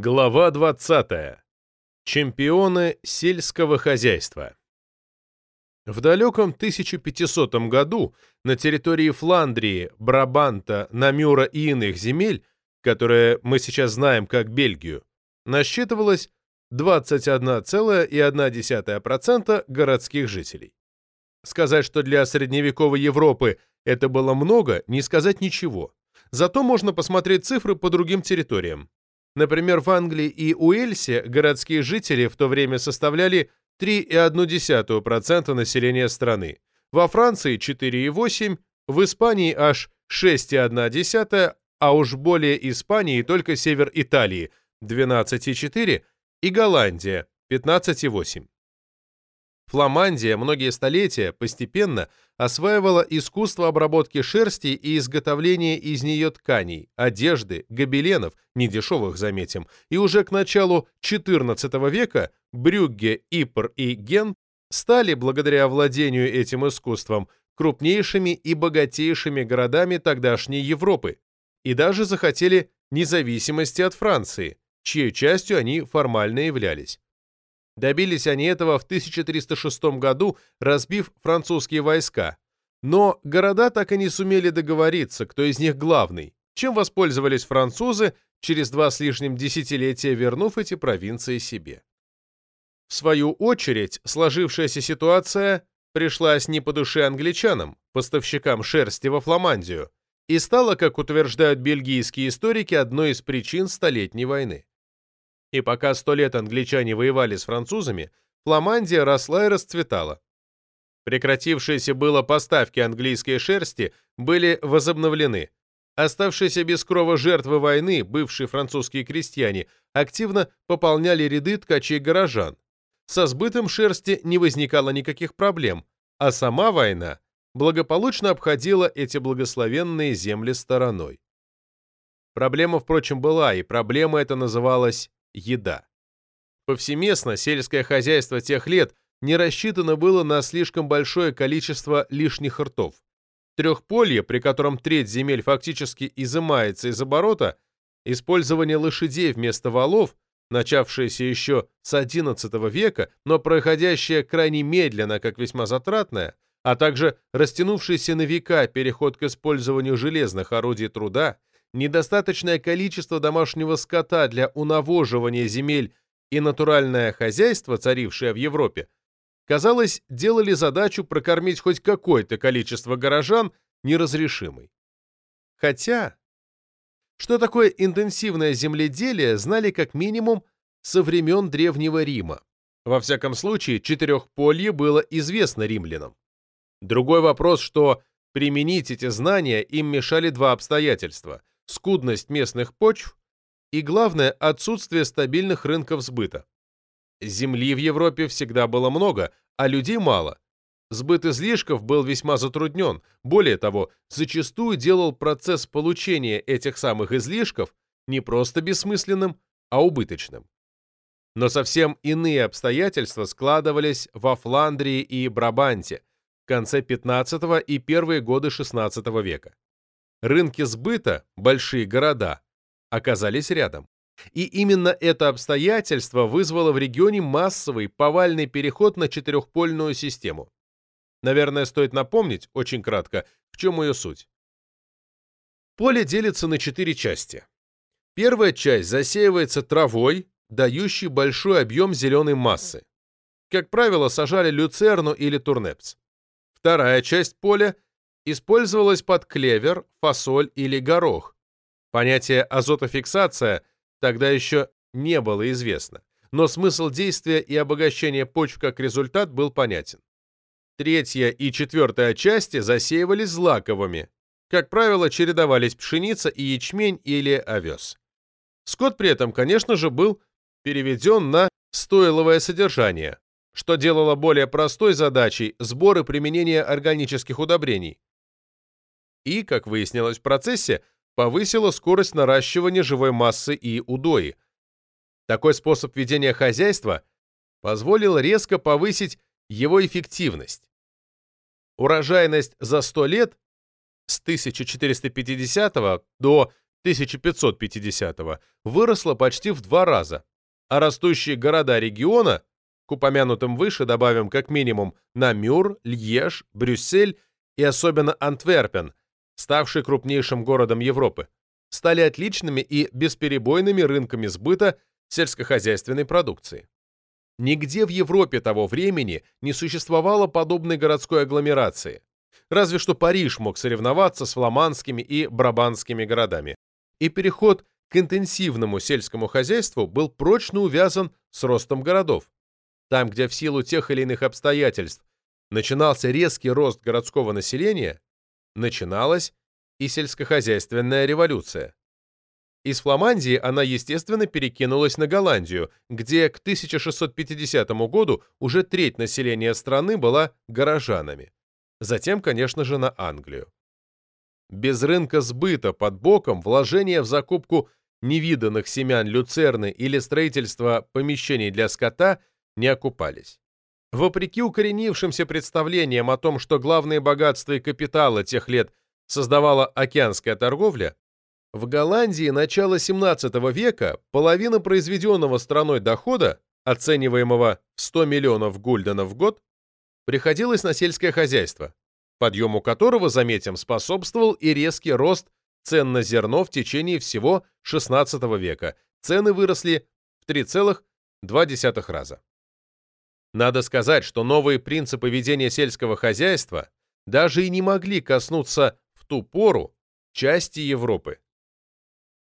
Глава 20. Чемпионы сельского хозяйства. В далеком 1500 году на территории Фландрии, Брабанта, Намюра и иных земель, которые мы сейчас знаем как Бельгию, насчитывалось 21,1% городских жителей. Сказать, что для средневековой Европы это было много, не сказать ничего. Зато можно посмотреть цифры по другим территориям. Например, в Англии и Уэльсе городские жители в то время составляли 3,1% населения страны, во Франции 4,8%, в Испании аж 6,1%, а уж более Испании только север Италии 12,4% и Голландия 15,8%. Фламандия многие столетия постепенно осваивала искусство обработки шерсти и изготовления из нее тканей, одежды, гобеленов, недешевых, заметим, и уже к началу XIV века Брюгге, Ипр и Гент стали, благодаря владению этим искусством, крупнейшими и богатейшими городами тогдашней Европы и даже захотели независимости от Франции, чьей частью они формально являлись. Добились они этого в 1306 году, разбив французские войска. Но города так и не сумели договориться, кто из них главный, чем воспользовались французы, через два с лишним десятилетия вернув эти провинции себе. В свою очередь, сложившаяся ситуация пришлась не по душе англичанам, поставщикам шерсти во Фламандию, и стала, как утверждают бельгийские историки, одной из причин Столетней войны. И пока сто лет англичане воевали с французами, Фламандия росла и расцветала. Прекратившиеся было поставки английской шерсти были возобновлены. Оставшиеся без крова жертвы войны, бывшие французские крестьяне, активно пополняли ряды ткачей горожан. Со сбытом шерсти не возникало никаких проблем, а сама война благополучно обходила эти благословенные земли стороной. Проблема, впрочем, была, и проблема эта называлась еда. Повсеместно сельское хозяйство тех лет не рассчитано было на слишком большое количество лишних ртов. Трехполье, при котором треть земель фактически изымается из оборота, использование лошадей вместо валов, начавшееся еще с XI века, но проходящее крайне медленно, как весьма затратное, а также растянувшийся на века переход к использованию железных орудий труда, недостаточное количество домашнего скота для унавоживания земель и натуральное хозяйство, царившее в Европе, казалось, делали задачу прокормить хоть какое-то количество горожан неразрешимой. Хотя, что такое интенсивное земледелие, знали как минимум со времен Древнего Рима. Во всяком случае, четырехполье было известно римлянам. Другой вопрос, что применить эти знания им мешали два обстоятельства скудность местных почв и, главное, отсутствие стабильных рынков сбыта. Земли в Европе всегда было много, а людей мало. Сбыт излишков был весьма затруднен. Более того, зачастую делал процесс получения этих самых излишков не просто бессмысленным, а убыточным. Но совсем иные обстоятельства складывались во Фландрии и Брабанте в конце 15 и первые годы 16 века. Рынки сбыта, большие города, оказались рядом. И именно это обстоятельство вызвало в регионе массовый повальный переход на четырехпольную систему. Наверное, стоит напомнить, очень кратко, в чем ее суть. Поле делится на четыре части. Первая часть засеивается травой, дающей большой объем зеленой массы. Как правило, сажали люцерну или турнепс. Вторая часть поля использовалась под клевер, фасоль или горох. Понятие азотофиксация тогда еще не было известно, но смысл действия и обогащения почв как результат был понятен. Третья и четвертая части засеивались злаковыми. Как правило, чередовались пшеница и ячмень или овес. Скот при этом, конечно же, был переведен на стойловое содержание, что делало более простой задачей сбор и применение органических удобрений, и, как выяснилось в процессе, повысила скорость наращивания живой массы и удои. Такой способ ведения хозяйства позволил резко повысить его эффективность. Урожайность за 100 лет с 1450 до 1550 выросла почти в два раза, а растущие города региона, к упомянутым выше добавим как минимум Намюр, Льеж, Брюссель и особенно Антверпен, ставший крупнейшим городом Европы, стали отличными и бесперебойными рынками сбыта сельскохозяйственной продукции. Нигде в Европе того времени не существовало подобной городской агломерации. Разве что Париж мог соревноваться с фламандскими и брабанскими городами. И переход к интенсивному сельскому хозяйству был прочно увязан с ростом городов. Там, где в силу тех или иных обстоятельств начинался резкий рост городского населения, начиналась и сельскохозяйственная революция. Из Фламандии она, естественно, перекинулась на Голландию, где к 1650 году уже треть населения страны была горожанами. Затем, конечно же, на Англию. Без рынка сбыта под боком вложения в закупку невиданных семян люцерны или строительство помещений для скота не окупались. Вопреки укоренившимся представлениям о том, что главные богатства и капиталы тех лет создавала океанская торговля, в Голландии начала 17 века половина произведенного страной дохода, оцениваемого в 100 миллионов гульденов в год, приходилось на сельское хозяйство, подъему которого, заметим, способствовал и резкий рост цен на зерно в течение всего XVI века. Цены выросли в 3,2 раза. Надо сказать, что новые принципы ведения сельского хозяйства даже и не могли коснуться в ту пору части Европы.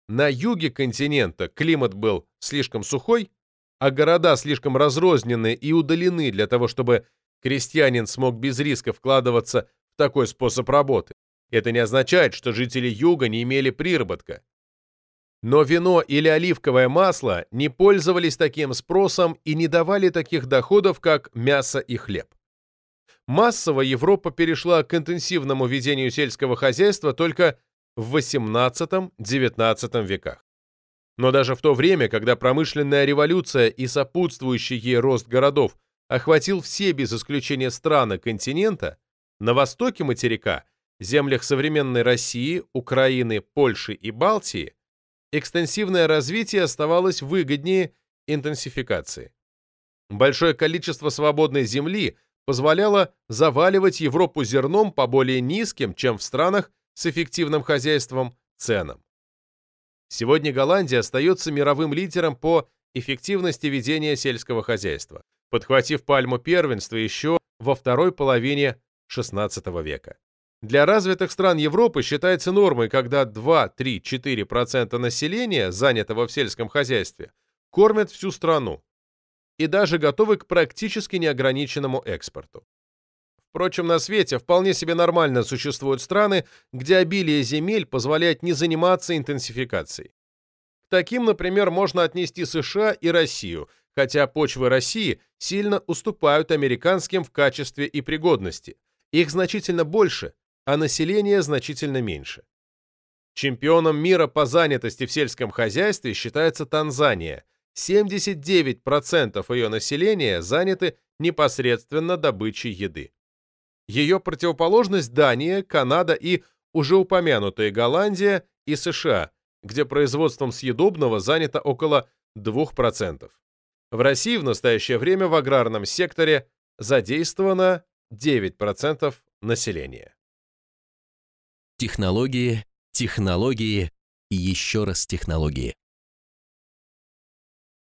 На юге континента климат был слишком сухой, а города слишком разрознены и удалены для того, чтобы крестьянин смог без риска вкладываться в такой способ работы. Это не означает, что жители юга не имели приработка. Но вино или оливковое масло не пользовались таким спросом и не давали таких доходов, как мясо и хлеб. Массово Европа перешла к интенсивному ведению сельского хозяйства только в XVIII-XIX веках. Но даже в то время, когда промышленная революция и сопутствующий ей рост городов охватил все без исключения страны континента, на востоке материка, землях современной России, Украины, Польши и Балтии, экстенсивное развитие оставалось выгоднее интенсификации. Большое количество свободной земли позволяло заваливать Европу зерном по более низким, чем в странах с эффективным хозяйством, ценам. Сегодня Голландия остается мировым лидером по эффективности ведения сельского хозяйства, подхватив пальму первенства еще во второй половине XVI века. Для развитых стран Европы считается нормой, когда 2-3-4% населения, занятого в сельском хозяйстве, кормят всю страну и даже готовы к практически неограниченному экспорту. Впрочем, на свете вполне себе нормально существуют страны, где обилие земель позволяет не заниматься интенсификацией. К таким, например, можно отнести США и Россию, хотя почвы России сильно уступают американским в качестве и пригодности. Их значительно больше, а население значительно меньше. Чемпионом мира по занятости в сельском хозяйстве считается Танзания. 79% ее населения заняты непосредственно добычей еды. Ее противоположность Дания, Канада и уже упомянутые Голландия и США, где производством съедобного занято около 2%. В России в настоящее время в аграрном секторе задействовано 9% населения. Технологии, технологии и еще раз технологии.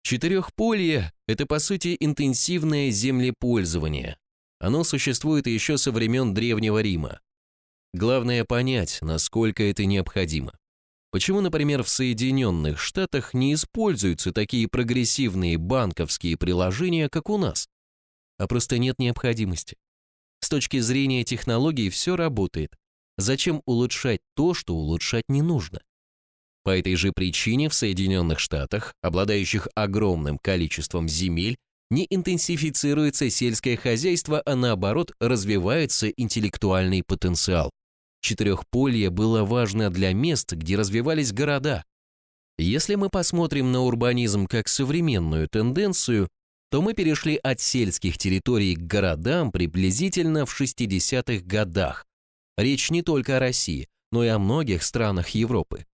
Четырехполье – это, по сути, интенсивное землепользование. Оно существует еще со времен Древнего Рима. Главное понять, насколько это необходимо. Почему, например, в Соединенных Штатах не используются такие прогрессивные банковские приложения, как у нас? А просто нет необходимости. С точки зрения технологий все работает. Зачем улучшать то, что улучшать не нужно? По этой же причине в Соединенных Штатах, обладающих огромным количеством земель, не интенсифицируется сельское хозяйство, а наоборот развивается интеллектуальный потенциал. Четырехполье было важно для мест, где развивались города. Если мы посмотрим на урбанизм как современную тенденцию, то мы перешли от сельских территорий к городам приблизительно в 60-х годах, Речь не только о России, но и о многих странах Европы.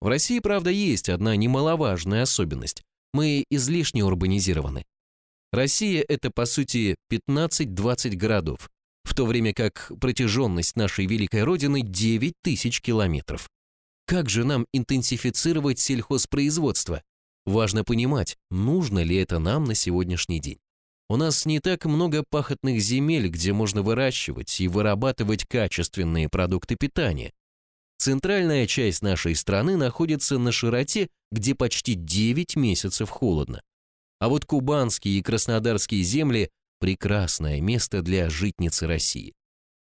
В России, правда, есть одна немаловажная особенность. Мы излишне урбанизированы. Россия – это, по сути, 15-20 городов, в то время как протяженность нашей великой родины 9 тысяч километров. Как же нам интенсифицировать сельхозпроизводство? Важно понимать, нужно ли это нам на сегодняшний день. У нас не так много пахотных земель, где можно выращивать и вырабатывать качественные продукты питания. Центральная часть нашей страны находится на широте, где почти 9 месяцев холодно. А вот кубанские и краснодарские земли – прекрасное место для житницы России.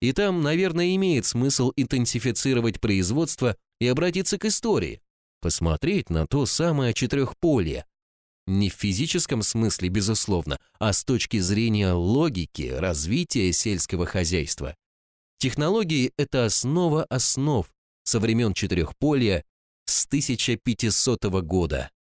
И там, наверное, имеет смысл интенсифицировать производство и обратиться к истории, посмотреть на то самое четырехполье. Не в физическом смысле, безусловно, а с точки зрения логики развития сельского хозяйства. Технологии – это основа основ со времен четырехполья с 1500 года.